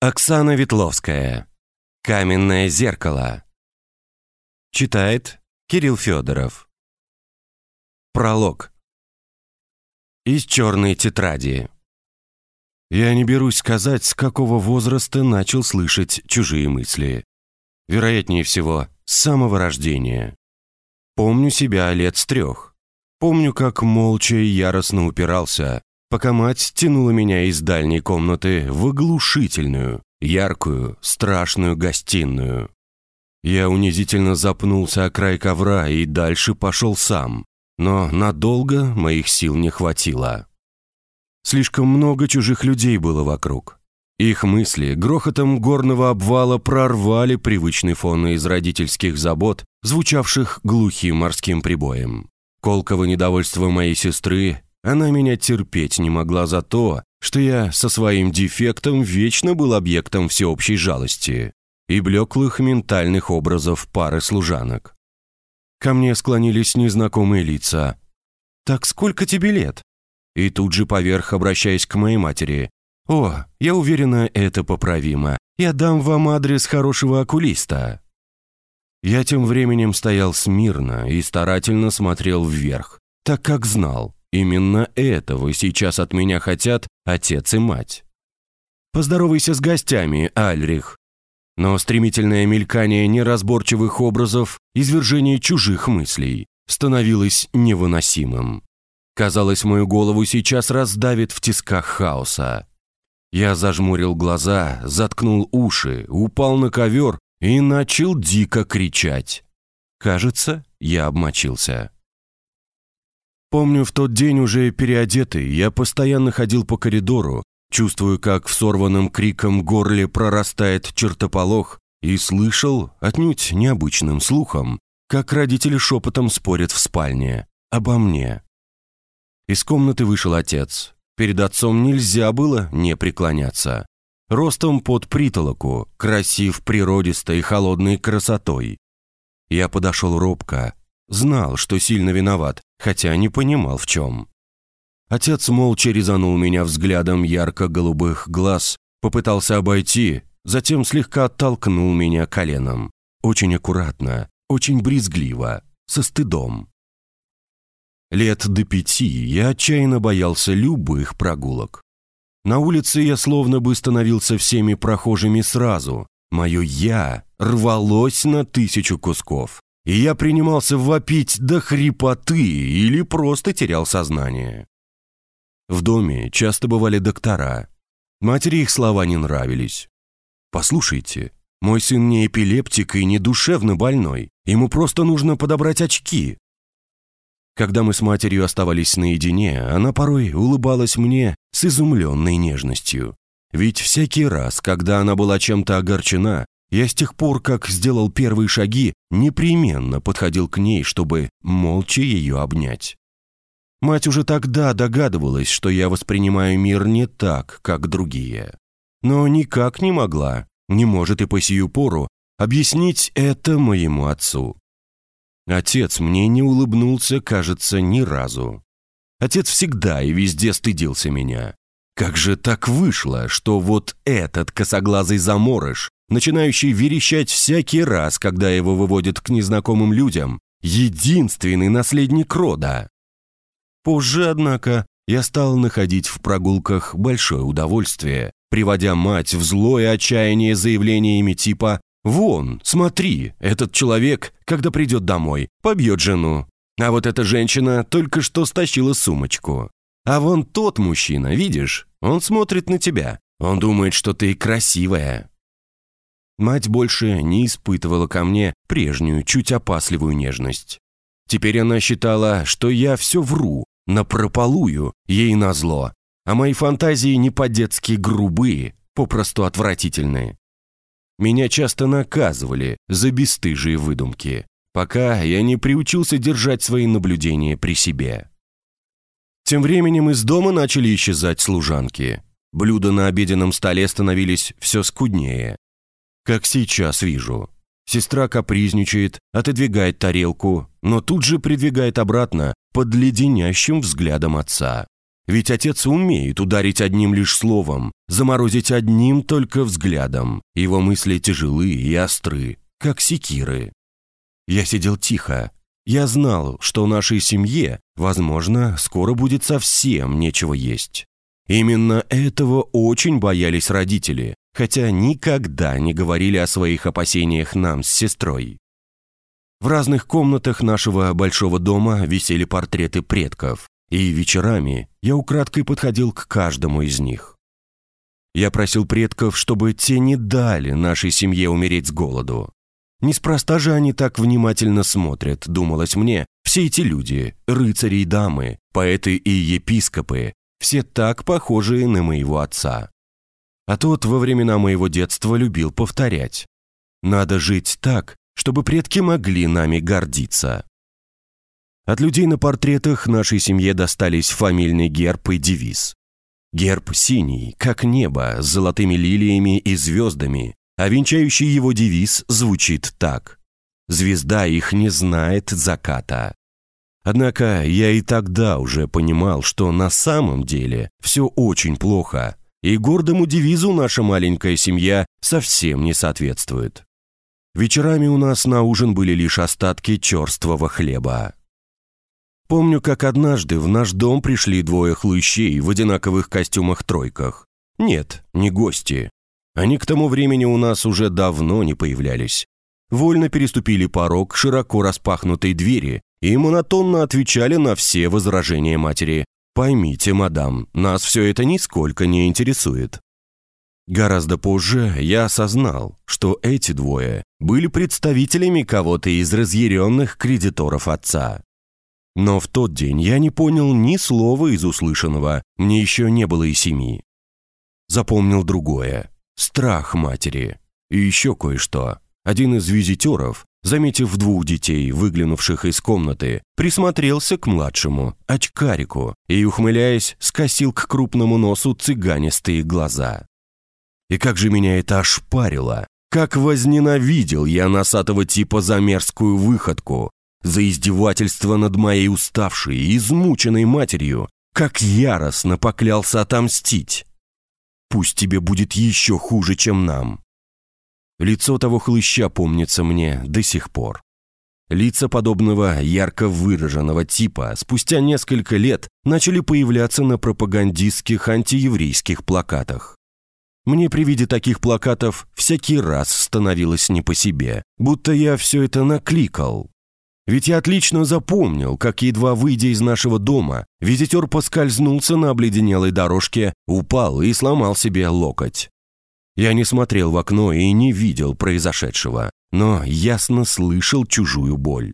Оксана Ветловская. Каменное зеркало. Читает Кирилл Федоров. Пролог. Из черной тетради. Я не берусь сказать, с какого возраста начал слышать чужие мысли. Вероятнее всего, с самого рождения. Помню себя лет с трех. Помню, как молча и яростно упирался, пока мать тянула меня из дальней комнаты в оглушительную, яркую, страшную гостиную. Я унизительно запнулся о край ковра и дальше пошел сам, но надолго моих сил не хватило. Слишком много чужих людей было вокруг. Их мысли грохотом горного обвала прорвали привычный фон из родительских забот, звучавших глухим морским прибоем. Колкого недовольства моей сестры она меня терпеть не могла за то, что я со своим дефектом вечно был объектом всеобщей жалости и блеклых ментальных образов пары служанок. Ко мне склонились незнакомые лица. «Так сколько тебе лет?» И тут же поверх, обращаясь к моей матери. «О, я уверена, это поправимо. Я дам вам адрес хорошего окулиста». Я тем временем стоял смирно и старательно смотрел вверх, так как знал, Именно этого сейчас от меня хотят отец и мать. Поздоровайся с гостями, Альрих. Но стремительное мелькание неразборчивых образов, извержение чужих мыслей становилось невыносимым. Казалось, мою голову сейчас раздавит в тисках хаоса. Я зажмурил глаза, заткнул уши, упал на ковер и начал дико кричать. Кажется, я обмочился. Помню, в тот день уже переодетый, я постоянно ходил по коридору, чувствую, как в сорванном криком горле прорастает чертополох, и слышал, отнюдь необычным слухом, как родители шепотом спорят в спальне обо мне. Из комнаты вышел отец. Перед отцом нельзя было не преклоняться. Ростом под притолоку, красив природистой холодной красотой. Я подошел робко, знал, что сильно виноват, хотя не понимал в чем. Отец молча резанул меня взглядом ярко-голубых глаз, попытался обойти, затем слегка оттолкнул меня коленом. Очень аккуратно, очень брезгливо, со стыдом. Лет до пяти я отчаянно боялся любых прогулок. На улице я словно бы становился всеми прохожими сразу. Мое «я» рвалось на тысячу кусков и я принимался вопить до хрипоты или просто терял сознание. В доме часто бывали доктора. Матери их слова не нравились. «Послушайте, мой сын не эпилептик и не душевно больной. Ему просто нужно подобрать очки». Когда мы с матерью оставались наедине, она порой улыбалась мне с изумленной нежностью. Ведь всякий раз, когда она была чем-то огорчена, я с тех пор, как сделал первые шаги, непременно подходил к ней, чтобы молча ее обнять. Мать уже тогда догадывалась, что я воспринимаю мир не так, как другие. Но никак не могла, не может и по сию пору, объяснить это моему отцу. Отец мне не улыбнулся, кажется, ни разу. Отец всегда и везде стыдился меня. Как же так вышло, что вот этот косоглазый заморыш начинающий верещать всякий раз, когда его выводят к незнакомым людям, единственный наследник рода. Позже, однако, я стал находить в прогулках большое удовольствие, приводя мать в злое отчаяние заявлениями типа «Вон, смотри, этот человек, когда придет домой, побьет жену, а вот эта женщина только что стащила сумочку. А вон тот мужчина, видишь, он смотрит на тебя, он думает, что ты красивая, Мать больше не испытывала ко мне прежнюю, чуть опасливую нежность. Теперь она считала, что я все вру, напропалую, ей назло, а мои фантазии не по-детски грубые, попросту отвратительные. Меня часто наказывали за бесстыжие выдумки, пока я не приучился держать свои наблюдения при себе. Тем временем из дома начали исчезать служанки. Блюда на обеденном столе становились все скуднее, как сейчас вижу. Сестра капризничает, отодвигает тарелку, но тут же придвигает обратно под леденящим взглядом отца. Ведь отец умеет ударить одним лишь словом, заморозить одним только взглядом. Его мысли тяжелы и остры, как секиры. Я сидел тихо. Я знал, что нашей семье, возможно, скоро будет совсем нечего есть. Именно этого очень боялись родители, хотя никогда не говорили о своих опасениях нам с сестрой. В разных комнатах нашего большого дома висели портреты предков, и вечерами я украдкой подходил к каждому из них. Я просил предков, чтобы те не дали нашей семье умереть с голоду. Неспроста же они так внимательно смотрят, думалось мне, все эти люди, рыцари и дамы, поэты и епископы, все так похожие на моего отца. А тот во времена моего детства любил повторять. Надо жить так, чтобы предки могли нами гордиться. От людей на портретах нашей семье достались фамильный герб и девиз. Герб синий, как небо, с золотыми лилиями и звездами, а венчающий его девиз звучит так. «Звезда их не знает заката». Однако я и тогда уже понимал, что на самом деле все очень плохо, и гордому девизу наша маленькая семья совсем не соответствует. Вечерами у нас на ужин были лишь остатки черствого хлеба. Помню, как однажды в наш дом пришли двое хлыщей в одинаковых костюмах-тройках. Нет, не гости. Они к тому времени у нас уже давно не появлялись. Вольно переступили порог широко распахнутой двери и монотонно отвечали на все возражения матери. «Поймите, мадам, нас все это нисколько не интересует». Гораздо позже я осознал, что эти двое были представителями кого-то из разъяренных кредиторов отца. Но в тот день я не понял ни слова из услышанного, мне еще не было и семи. Запомнил другое – страх матери. И еще кое-что. Один из визитеров, заметив двух детей, выглянувших из комнаты, присмотрелся к младшему, очкарику, и, ухмыляясь, скосил к крупному носу цыганистые глаза. И как же меня это ошпарило! Как возненавидел я носатого типа за мерзкую выходку, за издевательство над моей уставшей и измученной матерью, как яростно поклялся отомстить. Пусть тебе будет еще хуже, чем нам. Лицо того хлыща помнится мне до сих пор. Лица подобного ярко выраженного типа спустя несколько лет начали появляться на пропагандистских антиеврейских плакатах. Мне при виде таких плакатов всякий раз становилось не по себе, будто я все это накликал. Ведь я отлично запомнил, как, едва выйдя из нашего дома, визитер поскользнулся на обледенелой дорожке, упал и сломал себе локоть. Я не смотрел в окно и не видел произошедшего, но ясно слышал чужую боль.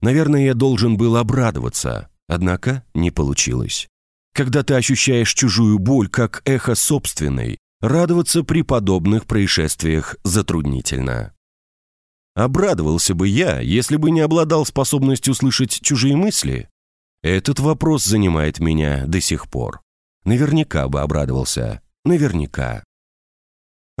Наверное, я должен был обрадоваться, однако не получилось. Когда ты ощущаешь чужую боль как эхо собственной, радоваться при подобных происшествиях затруднительно. Обрадовался бы я, если бы не обладал способностью слышать чужие мысли? Этот вопрос занимает меня до сих пор. Наверняка бы обрадовался. Наверняка.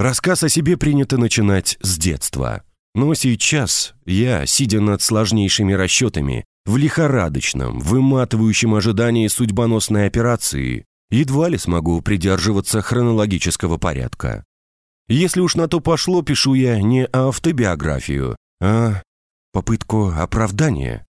Рассказ о себе принято начинать с детства. Но сейчас я, сидя над сложнейшими расчетами, в лихорадочном, выматывающем ожидании судьбоносной операции, едва ли смогу придерживаться хронологического порядка. Если уж на то пошло, пишу я не автобиографию, а попытку оправдания.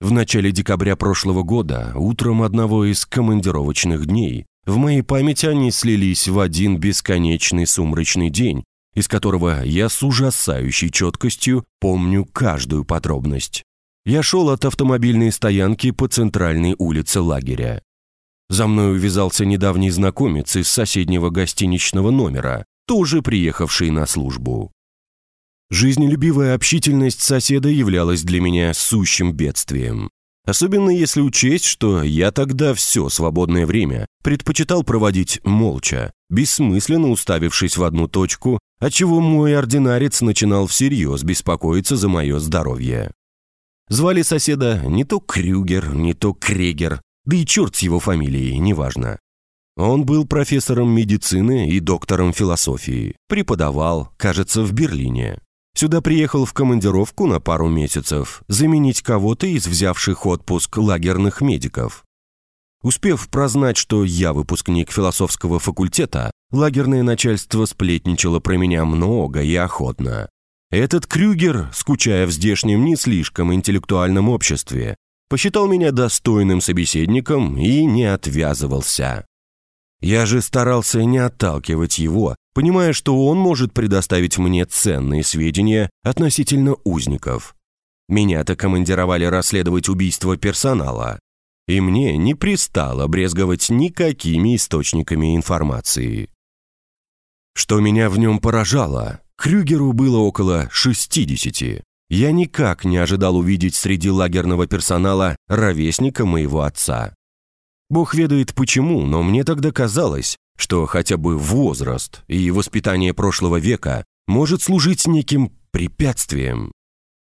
В начале декабря прошлого года, утром одного из командировочных дней, в моей памяти они слились в один бесконечный сумрачный день, из которого я с ужасающей четкостью помню каждую подробность. Я шел от автомобильной стоянки по центральной улице лагеря. За мной увязался недавний знакомец из соседнего гостиничного номера, тоже приехавший на службу. Жизнелюбивая общительность соседа являлась для меня сущим бедствием. Особенно если учесть, что я тогда все свободное время предпочитал проводить молча, бессмысленно уставившись в одну точку, отчего мой ординарец начинал всерьез беспокоиться за мое здоровье. Звали соседа не то Крюгер, не то Крегер, да и черт с его фамилией, неважно. Он был профессором медицины и доктором философии, преподавал, кажется, в Берлине. Сюда приехал в командировку на пару месяцев заменить кого-то из взявших отпуск лагерных медиков. Успев прознать, что я выпускник философского факультета, лагерное начальство сплетничало про меня много и охотно. Этот Крюгер, скучая в здешнем не слишком интеллектуальном обществе, посчитал меня достойным собеседником и не отвязывался. Я же старался не отталкивать его, понимая, что он может предоставить мне ценные сведения относительно узников. Меня-то командировали расследовать убийство персонала, и мне не пристало брезговать никакими источниками информации. Что меня в нем поражало, Крюгеру было около 60. Я никак не ожидал увидеть среди лагерного персонала ровесника моего отца. Бог ведает почему, но мне тогда казалось, что хотя бы возраст и воспитание прошлого века может служить неким препятствием.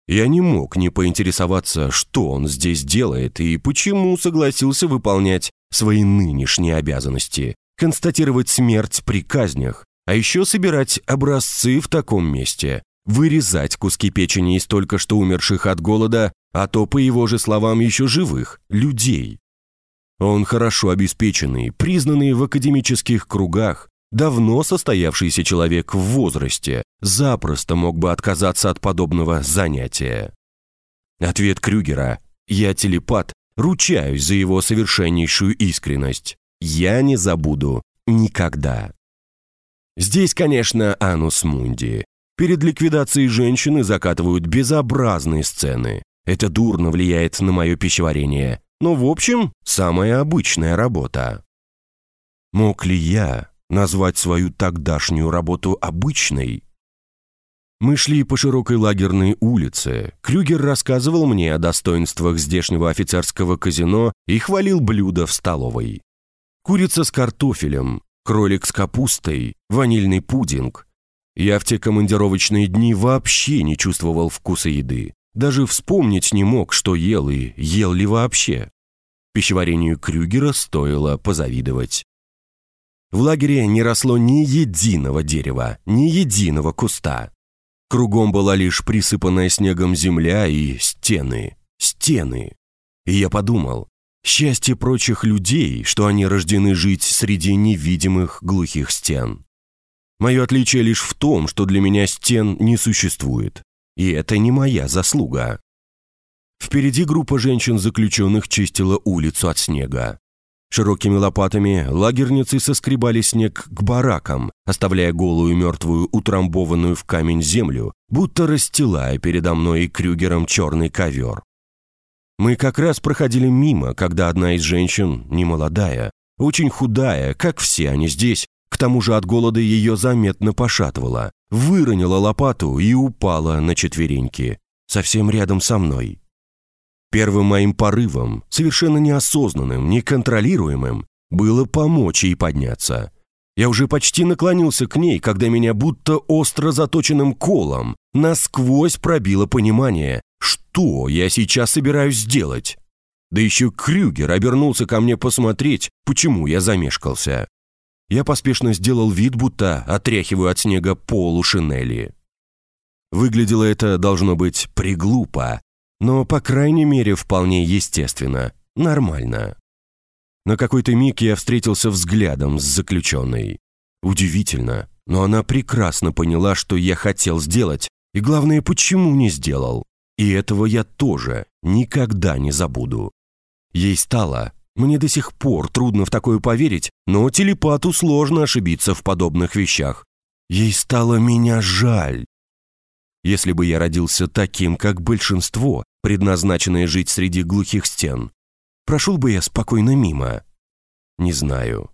Я не мог не поинтересоваться, что он здесь делает и почему согласился выполнять свои нынешние обязанности, констатировать смерть при казнях, а еще собирать образцы в таком месте, вырезать куски печени из только что умерших от голода, а то, по его же словам, еще живых, людей. Он хорошо обеспеченный, признанный в академических кругах, давно состоявшийся человек в возрасте, запросто мог бы отказаться от подобного занятия. Ответ Крюгера «Я телепат, ручаюсь за его совершеннейшую искренность. Я не забуду никогда». Здесь, конечно, анус мунди. Перед ликвидацией женщины закатывают безобразные сцены. Это дурно влияет на мое пищеварение. Но, в общем, самая обычная работа. Мог ли я назвать свою тогдашнюю работу обычной? Мы шли по широкой лагерной улице. Крюгер рассказывал мне о достоинствах здешнего офицерского казино и хвалил блюда в столовой. Курица с картофелем, кролик с капустой, ванильный пудинг. Я в те командировочные дни вообще не чувствовал вкуса еды. Даже вспомнить не мог, что ел и ел ли вообще. Пищеварению Крюгера стоило позавидовать. В лагере не росло ни единого дерева, ни единого куста. Кругом была лишь присыпанная снегом земля и стены, стены. И я подумал, Счастье прочих людей, что они рождены жить среди невидимых глухих стен. Мое отличие лишь в том, что для меня стен не существует. И это не моя заслуга. Впереди группа женщин-заключенных чистила улицу от снега. Широкими лопатами лагерницы соскребали снег к баракам, оставляя голую мертвую утрамбованную в камень землю, будто расстилая передо мной и Крюгером черный ковер. Мы как раз проходили мимо, когда одна из женщин, немолодая, очень худая, как все они здесь, к тому же от голода ее заметно пошатывала, выронила лопату и упала на четвереньки, совсем рядом со мной. Первым моим порывом, совершенно неосознанным, неконтролируемым, было помочь ей подняться. Я уже почти наклонился к ней, когда меня будто остро заточенным колом насквозь пробило понимание, что я сейчас собираюсь сделать? Да еще Крюгер обернулся ко мне посмотреть, почему я замешкался. Я поспешно сделал вид, будто отряхиваю от снега полу шинели. Выглядело это, должно быть, приглупо, но, по крайней мере, вполне естественно, нормально. На какой-то миг я встретился взглядом с заключенной. Удивительно, но она прекрасно поняла, что я хотел сделать, и главное, почему не сделал. И этого я тоже никогда не забуду. Ей стало, мне до сих пор трудно в такое поверить, но телепату сложно ошибиться в подобных вещах. Ей стало меня жаль. Если бы я родился таким, как большинство, предназначенное жить среди глухих стен, прошел бы я спокойно мимо. Не знаю.